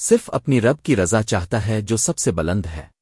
صرف اپنی رب کی رضا چاہتا ہے جو سب سے بلند ہے۔